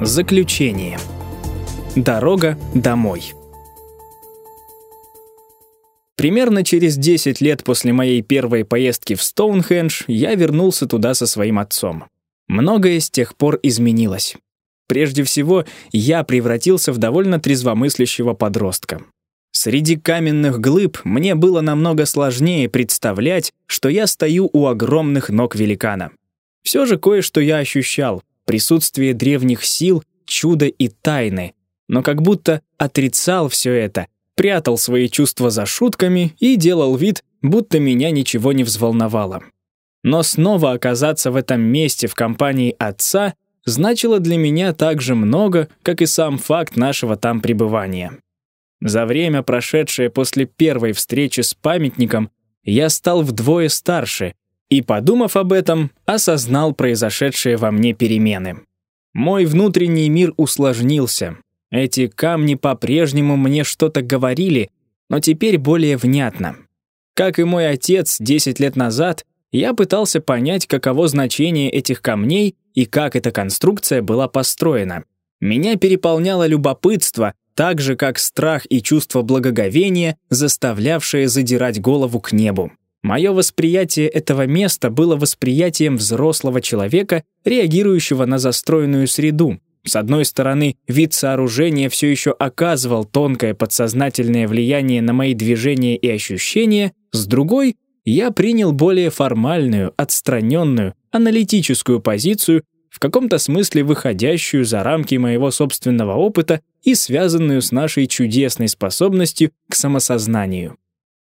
Заключение. Дорога домой. Примерно через 10 лет после моей первой поездки в Стоунхендж я вернулся туда со своим отцом. Многое с тех пор изменилось. Прежде всего, я превратился в довольно трезвомыслящего подростка. Среди каменных глыб мне было намного сложнее представлять, что я стою у огромных ног великана. Все же кое-что я ощущал — присутствие древних сил, чуда и тайны, но как будто отрицал все это, прятал свои чувства за шутками и делал вид, будто меня ничего не взволновало. Но снова оказаться в этом месте в компании отца значило для меня так же много, как и сам факт нашего там пребывания. За время, прошедшее после первой встречи с памятником, я стал вдвое старше и, подумав об этом, осознал произошедшие во мне перемены. Мой внутренний мир усложнился. Эти камни по-прежнему мне что-то говорили, но теперь более внятно. Как и мой отец 10 лет назад, я пытался понять, каково значение этих камней и как эта конструкция была построена. Меня переполняло любопытство, так же, как страх и чувство благоговения, заставлявшее задирать голову к небу. Мое восприятие этого места было восприятием взрослого человека, реагирующего на застроенную среду. С одной стороны, вид сооружения все еще оказывал тонкое подсознательное влияние на мои движения и ощущения, с другой — я принял более формальную, отстраненную, аналитическую позицию, в каком-то смысле выходящую за рамки моего собственного опыта и связанную с нашей чудесной способностью к самосознанию.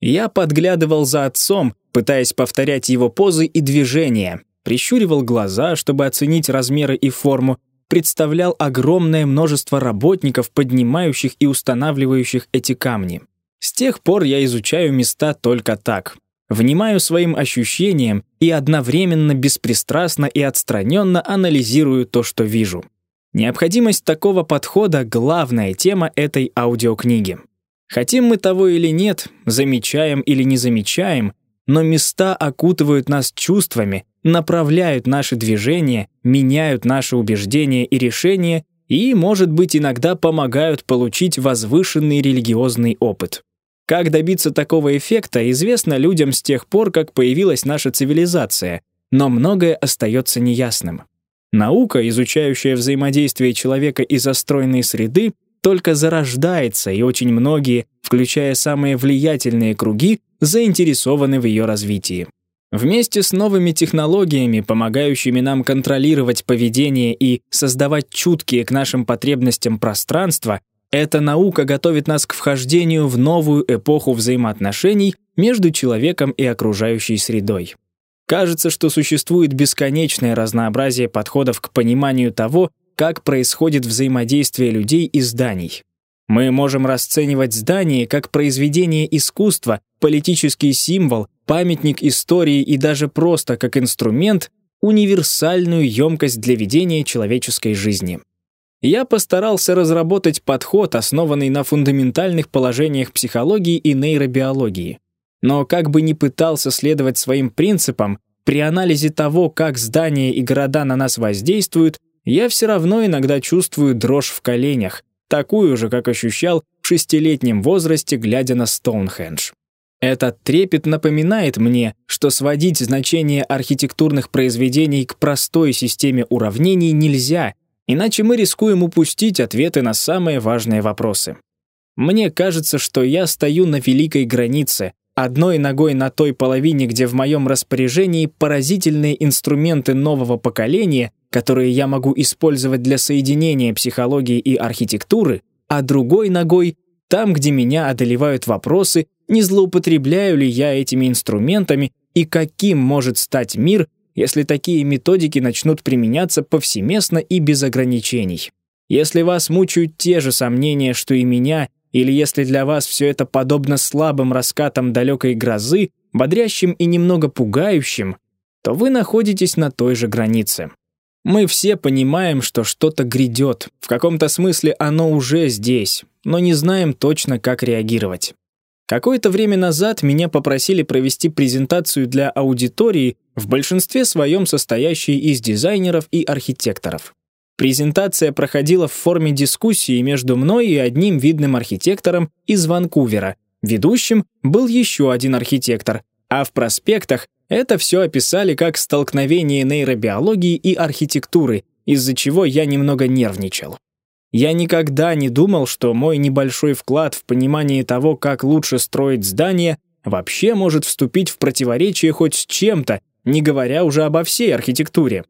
Я подглядывал за отцом, пытаясь повторять его позы и движения, прищуривал глаза, чтобы оценить размеры и форму, представлял огромное множество работников, поднимающих и устанавливающих эти камни. С тех пор я изучаю места только так. Внимаю своим ощущениям и одновременно беспристрастно и отстраненно анализирую то, что вижу. Необходимость такого подхода — главная тема этой аудиокниги. Хотим мы того или нет, замечаем или не замечаем, но места окутывают нас чувствами, направляют наши движения, меняют наши убеждения и решения и, может быть, иногда помогают получить возвышенный религиозный опыт. Как добиться такого эффекта, известно людям с тех пор, как появилась наша цивилизация, но многое остается неясным. Наука, изучающая взаимодействие человека и застроенной среды, только зарождается, и очень многие, включая самые влиятельные круги, заинтересованы в ее развитии. Вместе с новыми технологиями, помогающими нам контролировать поведение и создавать чуткие к нашим потребностям пространства, эта наука готовит нас к вхождению в новую эпоху взаимоотношений между человеком и окружающей средой. Кажется, что существует бесконечное разнообразие подходов к пониманию того, как происходит взаимодействие людей и зданий. Мы можем расценивать здание как произведение искусства, политический символ, памятник истории и даже просто как инструмент, универсальную емкость для ведения человеческой жизни я постарался разработать подход, основанный на фундаментальных положениях психологии и нейробиологии. Но как бы ни пытался следовать своим принципам, при анализе того, как здания и города на нас воздействуют, я все равно иногда чувствую дрожь в коленях, такую же, как ощущал в шестилетнем возрасте, глядя на Стоунхендж. Этот трепет напоминает мне, что сводить значение архитектурных произведений к простой системе уравнений нельзя, Иначе мы рискуем упустить ответы на самые важные вопросы. Мне кажется, что я стою на великой границе, одной ногой на той половине, где в моем распоряжении поразительные инструменты нового поколения, которые я могу использовать для соединения психологии и архитектуры, а другой ногой там, где меня одолевают вопросы, не злоупотребляю ли я этими инструментами и каким может стать мир, если такие методики начнут применяться повсеместно и без ограничений. Если вас мучают те же сомнения, что и меня, или если для вас все это подобно слабым раскатам далекой грозы, бодрящим и немного пугающим, то вы находитесь на той же границе. Мы все понимаем, что что-то грядет, в каком-то смысле оно уже здесь, но не знаем точно, как реагировать. Какое-то время назад меня попросили провести презентацию для аудитории, в большинстве своем состоящей из дизайнеров и архитекторов. Презентация проходила в форме дискуссии между мной и одним видным архитектором из Ванкувера. Ведущим был еще один архитектор, а в проспектах это все описали как столкновение нейробиологии и архитектуры, из-за чего я немного нервничал. Я никогда не думал, что мой небольшой вклад в понимание того, как лучше строить здание, вообще может вступить в противоречие хоть с чем-то, не говоря уже обо всей архитектуре.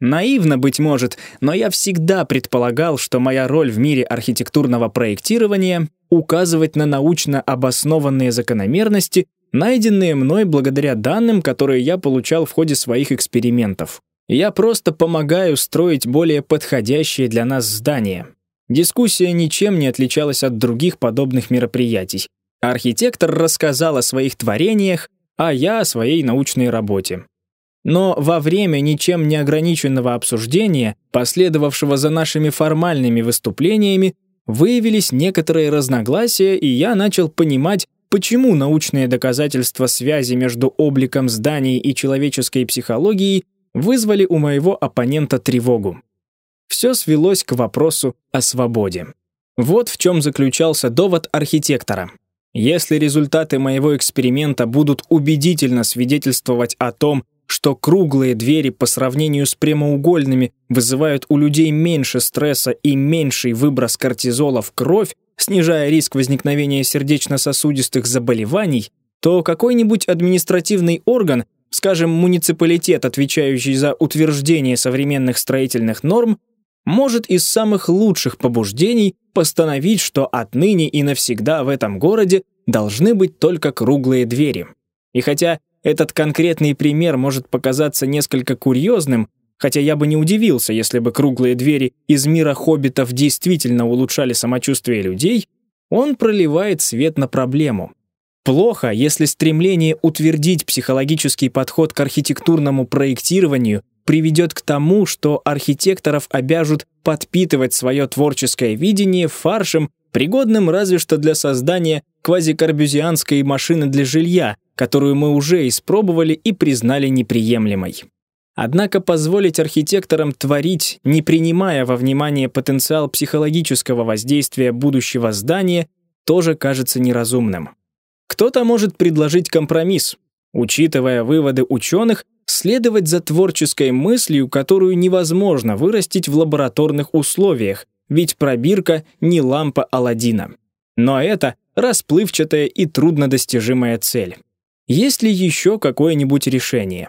Наивно, быть может, но я всегда предполагал, что моя роль в мире архитектурного проектирования — указывать на научно обоснованные закономерности, найденные мной благодаря данным, которые я получал в ходе своих экспериментов. Я просто помогаю строить более подходящее для нас здание. Дискуссия ничем не отличалась от других подобных мероприятий. Архитектор рассказал о своих творениях, а я о своей научной работе. Но во время ничем не ограниченного обсуждения, последовавшего за нашими формальными выступлениями, выявились некоторые разногласия, и я начал понимать, почему научные доказательства связи между обликом зданий и человеческой психологией вызвали у моего оппонента тревогу. Все свелось к вопросу о свободе. Вот в чем заключался довод архитектора. Если результаты моего эксперимента будут убедительно свидетельствовать о том, что круглые двери по сравнению с прямоугольными вызывают у людей меньше стресса и меньший выброс кортизола в кровь, снижая риск возникновения сердечно-сосудистых заболеваний, то какой-нибудь административный орган, скажем, муниципалитет, отвечающий за утверждение современных строительных норм, может из самых лучших побуждений постановить, что отныне и навсегда в этом городе должны быть только круглые двери. И хотя этот конкретный пример может показаться несколько курьезным, хотя я бы не удивился, если бы круглые двери из мира хоббитов действительно улучшали самочувствие людей, он проливает свет на проблему. Плохо, если стремление утвердить психологический подход к архитектурному проектированию приведет к тому, что архитекторов обяжут подпитывать свое творческое видение фаршем, пригодным разве что для создания квазикарбюзианской машины для жилья, которую мы уже испробовали и признали неприемлемой. Однако позволить архитекторам творить, не принимая во внимание потенциал психологического воздействия будущего здания, тоже кажется неразумным. Кто-то может предложить компромисс, учитывая выводы ученых, следовать за творческой мыслью, которую невозможно вырастить в лабораторных условиях, ведь пробирка не лампа Аладдина. Но это расплывчатая и труднодостижимая цель. Есть ли еще какое-нибудь решение?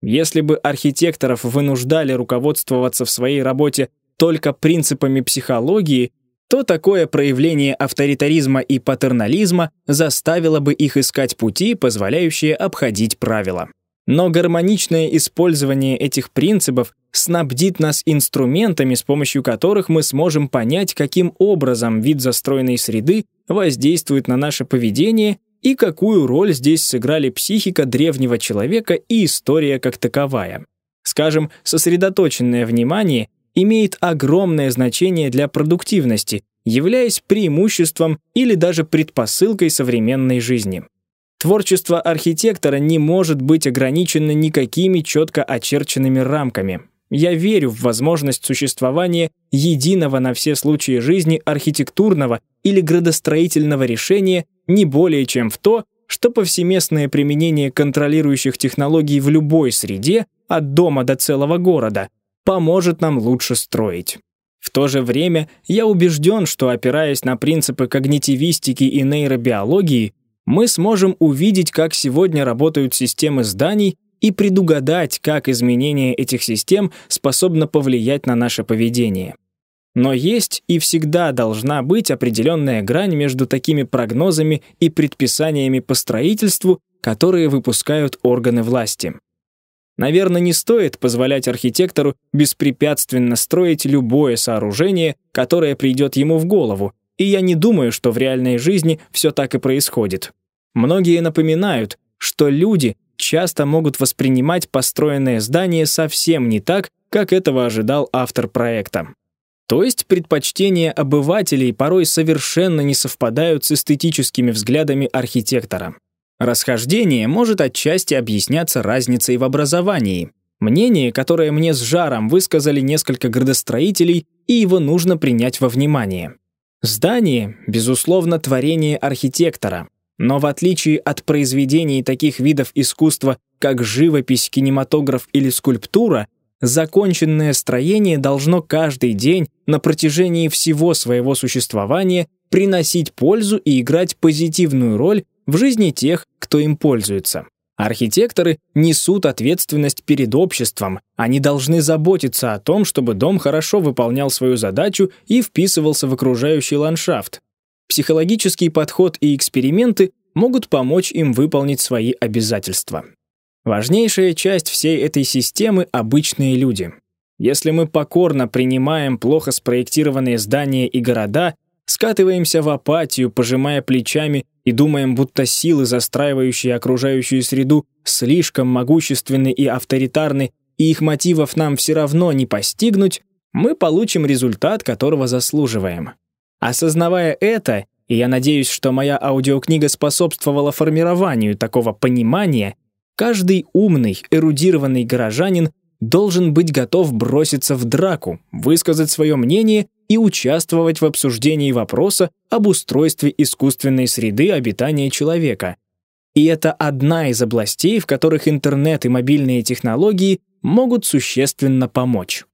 Если бы архитекторов вынуждали руководствоваться в своей работе только принципами психологии, то такое проявление авторитаризма и патернализма заставило бы их искать пути, позволяющие обходить правила. Но гармоничное использование этих принципов снабдит нас инструментами, с помощью которых мы сможем понять, каким образом вид застроенной среды воздействует на наше поведение и какую роль здесь сыграли психика древнего человека и история как таковая. Скажем, сосредоточенное внимание имеет огромное значение для продуктивности, являясь преимуществом или даже предпосылкой современной жизни. Творчество архитектора не может быть ограничено никакими четко очерченными рамками. Я верю в возможность существования единого на все случаи жизни архитектурного или градостроительного решения не более чем в то, что повсеместное применение контролирующих технологий в любой среде, от дома до целого города, поможет нам лучше строить. В то же время я убежден, что опираясь на принципы когнитивистики и нейробиологии, мы сможем увидеть, как сегодня работают системы зданий и предугадать, как изменение этих систем способно повлиять на наше поведение. Но есть и всегда должна быть определенная грань между такими прогнозами и предписаниями по строительству, которые выпускают органы власти. Наверное, не стоит позволять архитектору беспрепятственно строить любое сооружение, которое придет ему в голову, и я не думаю, что в реальной жизни все так и происходит. Многие напоминают, что люди часто могут воспринимать построенное здание совсем не так, как этого ожидал автор проекта. То есть предпочтения обывателей порой совершенно не совпадают с эстетическими взглядами архитектора. Расхождение может отчасти объясняться разницей в образовании. Мнение, которое мне с жаром высказали несколько градостроителей, и его нужно принять во внимание. Здание, безусловно, творение архитектора, но в отличие от произведений таких видов искусства, как живопись, кинематограф или скульптура, законченное строение должно каждый день на протяжении всего своего существования приносить пользу и играть позитивную роль в жизни тех, кто им пользуется. Архитекторы несут ответственность перед обществом. Они должны заботиться о том, чтобы дом хорошо выполнял свою задачу и вписывался в окружающий ландшафт. Психологический подход и эксперименты могут помочь им выполнить свои обязательства. Важнейшая часть всей этой системы — обычные люди. Если мы покорно принимаем плохо спроектированные здания и города, скатываемся в апатию, пожимая плечами и думаем, будто силы, застраивающие окружающую среду, слишком могущественны и авторитарны, и их мотивов нам все равно не постигнуть, мы получим результат, которого заслуживаем. Осознавая это, и я надеюсь, что моя аудиокнига способствовала формированию такого понимания, каждый умный, эрудированный горожанин должен быть готов броситься в драку, высказать свое мнение и участвовать в обсуждении вопроса об устройстве искусственной среды обитания человека. И это одна из областей, в которых интернет и мобильные технологии могут существенно помочь.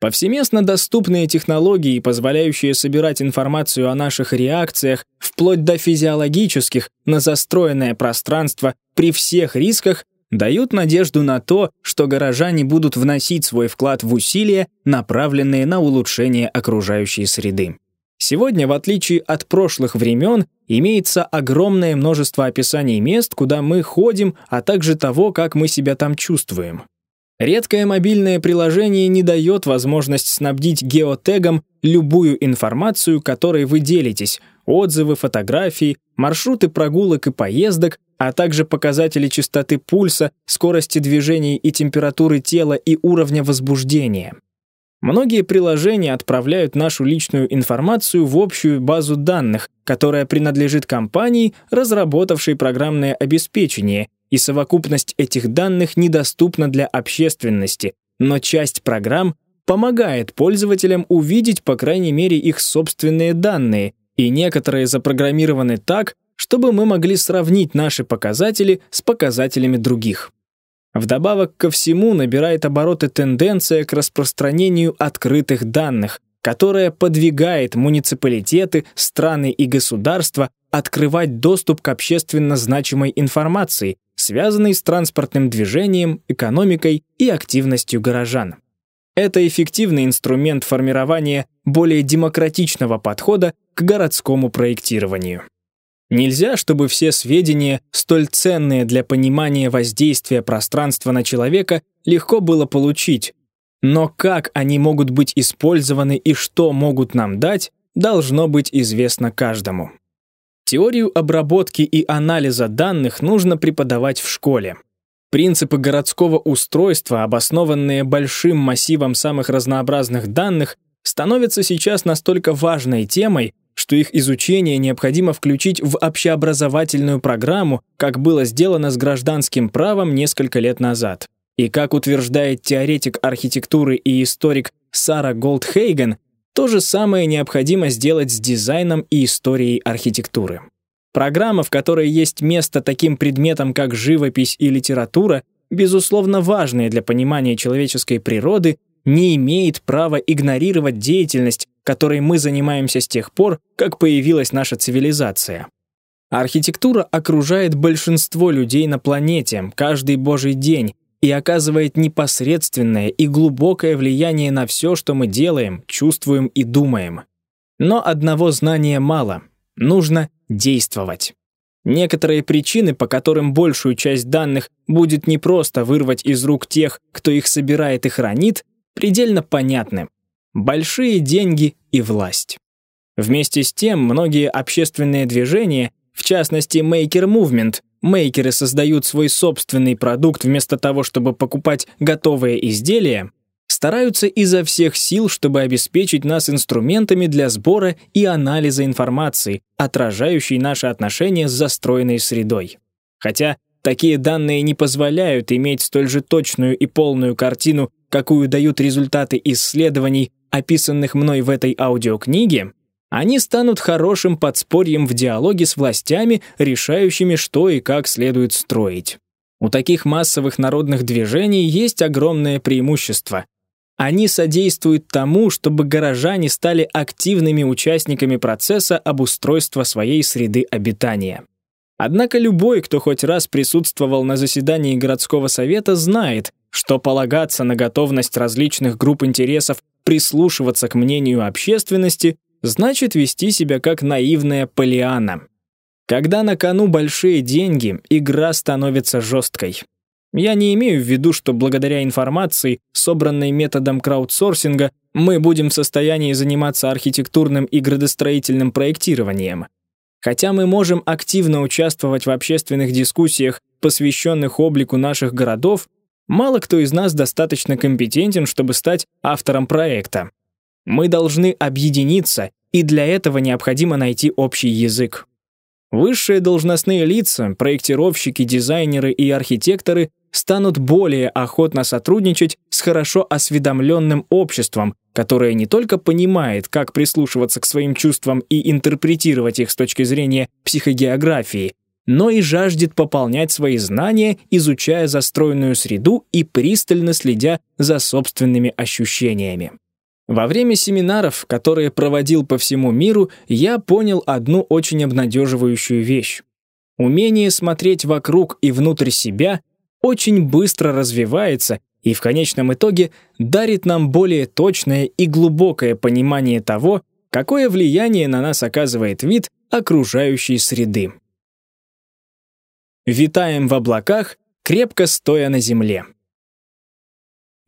Повсеместно доступные технологии, позволяющие собирать информацию о наших реакциях, вплоть до физиологических, на застроенное пространство при всех рисках, дают надежду на то, что горожане будут вносить свой вклад в усилия, направленные на улучшение окружающей среды. Сегодня, в отличие от прошлых времен, имеется огромное множество описаний мест, куда мы ходим, а также того, как мы себя там чувствуем. Редкое мобильное приложение не дает возможность снабдить геотегом любую информацию, которой вы делитесь, отзывы, фотографии, маршруты прогулок и поездок, а также показатели частоты пульса, скорости движений и температуры тела и уровня возбуждения. Многие приложения отправляют нашу личную информацию в общую базу данных, которая принадлежит компании, разработавшей программное обеспечение, и совокупность этих данных недоступна для общественности, но часть программ помогает пользователям увидеть, по крайней мере, их собственные данные, и некоторые запрограммированы так, чтобы мы могли сравнить наши показатели с показателями других. Вдобавок ко всему набирает обороты тенденция к распространению открытых данных, которая подвигает муниципалитеты, страны и государства открывать доступ к общественно значимой информации, связанной с транспортным движением, экономикой и активностью горожан. Это эффективный инструмент формирования более демократичного подхода к городскому проектированию. Нельзя, чтобы все сведения, столь ценные для понимания воздействия пространства на человека, легко было получить. Но как они могут быть использованы и что могут нам дать, должно быть известно каждому. Теорию обработки и анализа данных нужно преподавать в школе. Принципы городского устройства, обоснованные большим массивом самых разнообразных данных, становятся сейчас настолько важной темой, что их изучение необходимо включить в общеобразовательную программу, как было сделано с гражданским правом несколько лет назад. И как утверждает теоретик архитектуры и историк Сара Голдхейген, то же самое необходимо сделать с дизайном и историей архитектуры. Программа, в которой есть место таким предметам, как живопись и литература, безусловно важные для понимания человеческой природы, не имеет права игнорировать деятельность, которой мы занимаемся с тех пор, как появилась наша цивилизация. Архитектура окружает большинство людей на планете каждый божий день и оказывает непосредственное и глубокое влияние на все, что мы делаем, чувствуем и думаем. Но одного знания мало. Нужно действовать. Некоторые причины, по которым большую часть данных будет непросто вырвать из рук тех, кто их собирает и хранит, предельно понятны. Большие деньги и власть. Вместе с тем, многие общественные движения, в частности Maker Movement, мейкеры создают свой собственный продукт вместо того, чтобы покупать готовые изделия, стараются изо всех сил, чтобы обеспечить нас инструментами для сбора и анализа информации, отражающей наши отношения с застроенной средой. Хотя такие данные не позволяют иметь столь же точную и полную картину, какую дают результаты исследований, описанных мной в этой аудиокниге, они станут хорошим подспорьем в диалоге с властями, решающими, что и как следует строить. У таких массовых народных движений есть огромное преимущество. Они содействуют тому, чтобы горожане стали активными участниками процесса обустройства своей среды обитания. Однако любой, кто хоть раз присутствовал на заседании городского совета, знает, что полагаться на готовность различных групп интересов прислушиваться к мнению общественности значит вести себя как наивная Полиана. Когда на кону большие деньги, игра становится жесткой. Я не имею в виду, что благодаря информации, собранной методом краудсорсинга, мы будем в состоянии заниматься архитектурным и градостроительным проектированием. Хотя мы можем активно участвовать в общественных дискуссиях, посвященных облику наших городов, мало кто из нас достаточно компетентен, чтобы стать автором проекта. Мы должны объединиться, и для этого необходимо найти общий язык. Высшие должностные лица, проектировщики, дизайнеры и архитекторы станут более охотно сотрудничать с хорошо осведомленным обществом, которое не только понимает, как прислушиваться к своим чувствам и интерпретировать их с точки зрения психогеографии, но и жаждет пополнять свои знания, изучая застроенную среду и пристально следя за собственными ощущениями. Во время семинаров, которые проводил по всему миру, я понял одну очень обнадеживающую вещь. Умение смотреть вокруг и внутрь себя очень быстро развивается и в конечном итоге дарит нам более точное и глубокое понимание того, какое влияние на нас оказывает вид окружающей среды. Витаем в облаках, крепко стоя на земле.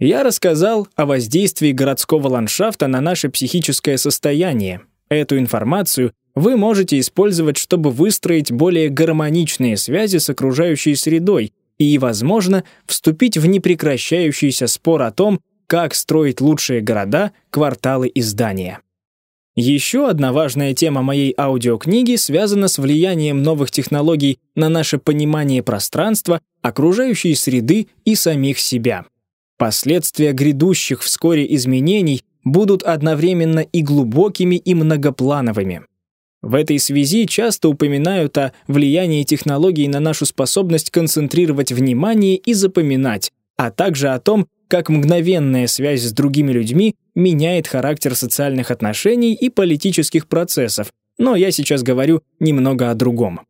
Я рассказал о воздействии городского ландшафта на наше психическое состояние. Эту информацию вы можете использовать, чтобы выстроить более гармоничные связи с окружающей средой и, возможно, вступить в непрекращающийся спор о том, как строить лучшие города, кварталы и здания. Еще одна важная тема моей аудиокниги связана с влиянием новых технологий на наше понимание пространства, окружающей среды и самих себя. Последствия грядущих вскоре изменений будут одновременно и глубокими, и многоплановыми. В этой связи часто упоминают о влиянии технологий на нашу способность концентрировать внимание и запоминать, а также о том, как мгновенная связь с другими людьми меняет характер социальных отношений и политических процессов, но я сейчас говорю немного о другом.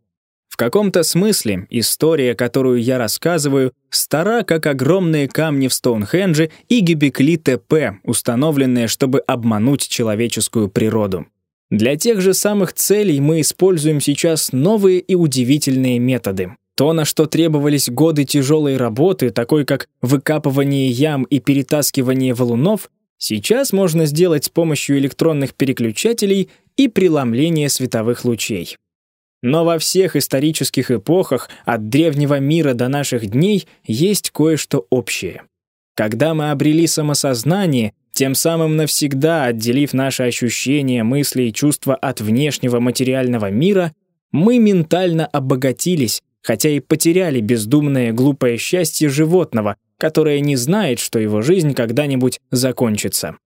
В каком-то смысле история, которую я рассказываю, стара, как огромные камни в Стоунхендже и Гибекли ТП, установленные, чтобы обмануть человеческую природу. Для тех же самых целей мы используем сейчас новые и удивительные методы. То, на что требовались годы тяжелой работы, такой как выкапывание ям и перетаскивание валунов, сейчас можно сделать с помощью электронных переключателей и преломления световых лучей. Но во всех исторических эпохах, от древнего мира до наших дней, есть кое-что общее. Когда мы обрели самосознание, тем самым навсегда отделив наши ощущения, мысли и чувства от внешнего материального мира, мы ментально обогатились, хотя и потеряли бездумное глупое счастье животного, которое не знает, что его жизнь когда-нибудь закончится.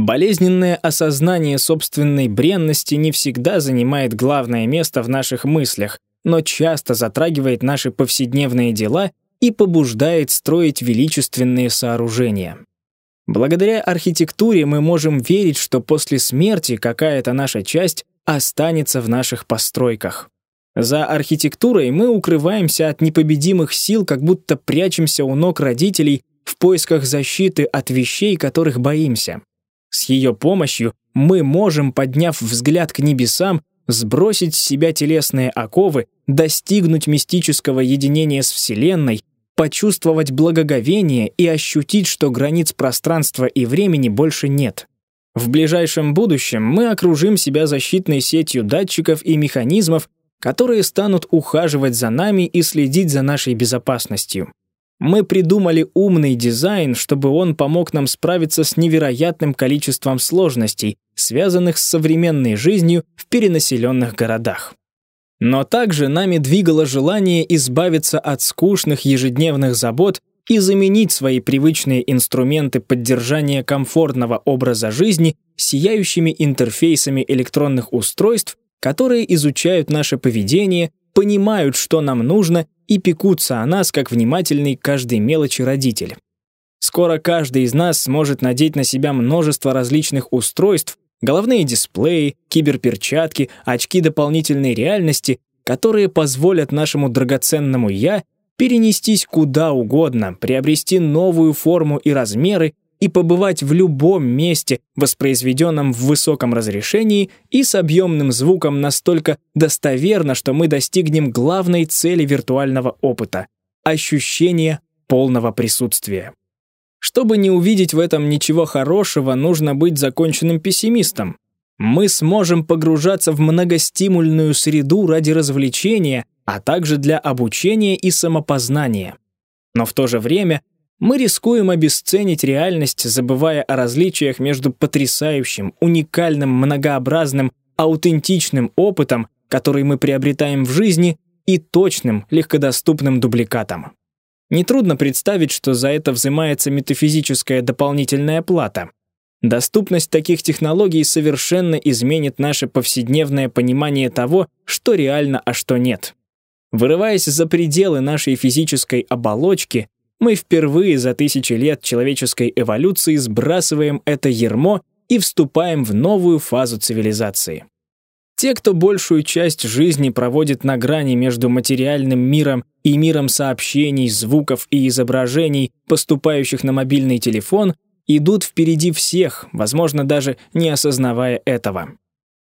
Болезненное осознание собственной бренности не всегда занимает главное место в наших мыслях, но часто затрагивает наши повседневные дела и побуждает строить величественные сооружения. Благодаря архитектуре мы можем верить, что после смерти какая-то наша часть останется в наших постройках. За архитектурой мы укрываемся от непобедимых сил, как будто прячемся у ног родителей в поисках защиты от вещей, которых боимся. С ее помощью мы можем, подняв взгляд к небесам, сбросить с себя телесные оковы, достигнуть мистического единения с Вселенной почувствовать благоговение и ощутить, что границ пространства и времени больше нет. В ближайшем будущем мы окружим себя защитной сетью датчиков и механизмов, которые станут ухаживать за нами и следить за нашей безопасностью. Мы придумали умный дизайн, чтобы он помог нам справиться с невероятным количеством сложностей, связанных с современной жизнью в перенаселенных городах. Но также нами двигало желание избавиться от скучных ежедневных забот и заменить свои привычные инструменты поддержания комфортного образа жизни сияющими интерфейсами электронных устройств, которые изучают наше поведение, понимают, что нам нужно, и пекутся о нас, как внимательный каждой мелочи родитель. Скоро каждый из нас сможет надеть на себя множество различных устройств, головные дисплеи, киберперчатки, очки дополнительной реальности, которые позволят нашему драгоценному «я» перенестись куда угодно, приобрести новую форму и размеры и побывать в любом месте, воспроизведенном в высоком разрешении и с объемным звуком настолько достоверно, что мы достигнем главной цели виртуального опыта — ощущения полного присутствия. Чтобы не увидеть в этом ничего хорошего, нужно быть законченным пессимистом. Мы сможем погружаться в многостимульную среду ради развлечения, а также для обучения и самопознания. Но в то же время мы рискуем обесценить реальность, забывая о различиях между потрясающим, уникальным, многообразным, аутентичным опытом, который мы приобретаем в жизни, и точным, легкодоступным дубликатом. Нетрудно представить, что за это взимается метафизическая дополнительная плата. Доступность таких технологий совершенно изменит наше повседневное понимание того, что реально, а что нет. Вырываясь за пределы нашей физической оболочки, мы впервые за тысячи лет человеческой эволюции сбрасываем это ермо и вступаем в новую фазу цивилизации. Те, кто большую часть жизни проводит на грани между материальным миром и миром сообщений, звуков и изображений, поступающих на мобильный телефон, идут впереди всех, возможно, даже не осознавая этого.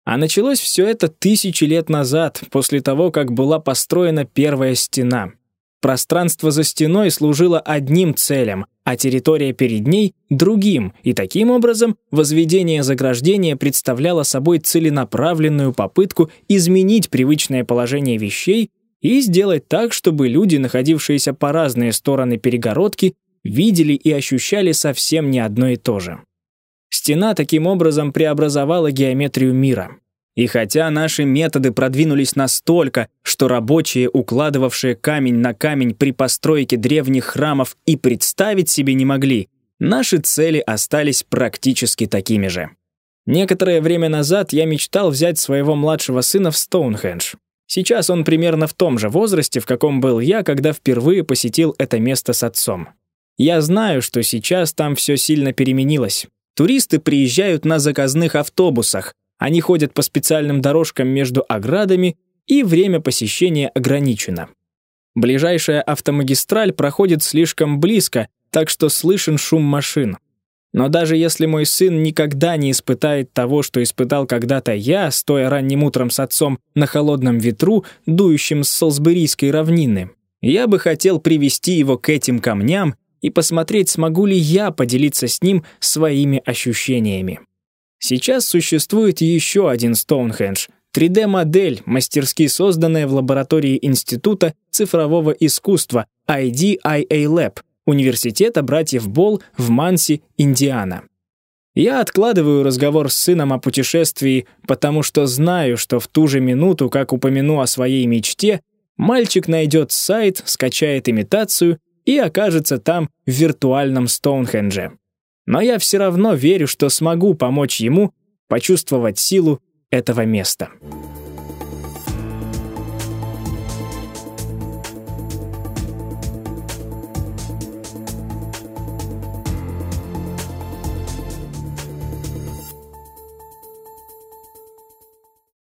А началось все это тысячи лет назад, после того, как была построена первая стена. Пространство за стеной служило одним целям, а территория перед ней — другим, и таким образом возведение заграждения представляло собой целенаправленную попытку изменить привычное положение вещей и сделать так, чтобы люди, находившиеся по разные стороны перегородки, видели и ощущали совсем не одно и то же. Стена таким образом преобразовала геометрию мира. И хотя наши методы продвинулись настолько, что рабочие, укладывавшие камень на камень при постройке древних храмов и представить себе не могли, наши цели остались практически такими же. Некоторое время назад я мечтал взять своего младшего сына в Стоунхендж. Сейчас он примерно в том же возрасте, в каком был я, когда впервые посетил это место с отцом. Я знаю, что сейчас там все сильно переменилось. Туристы приезжают на заказных автобусах, они ходят по специальным дорожкам между оградами, и время посещения ограничено. Ближайшая автомагистраль проходит слишком близко, так что слышен шум машин. Но даже если мой сын никогда не испытает того, что испытал когда-то я, стоя ранним утром с отцом на холодном ветру, дующем с Солсберийской равнины, я бы хотел привести его к этим камням и посмотреть, смогу ли я поделиться с ним своими ощущениями. Сейчас существует еще один Стоунхендж — 3D-модель, мастерски созданная в лаборатории Института цифрового искусства IDIA Lab Университета братьев Болл в Манси, Индиана. Я откладываю разговор с сыном о путешествии, потому что знаю, что в ту же минуту, как упомяну о своей мечте, мальчик найдет сайт, скачает имитацию и окажется там в виртуальном Стоунхендже но я все равно верю, что смогу помочь ему почувствовать силу этого места.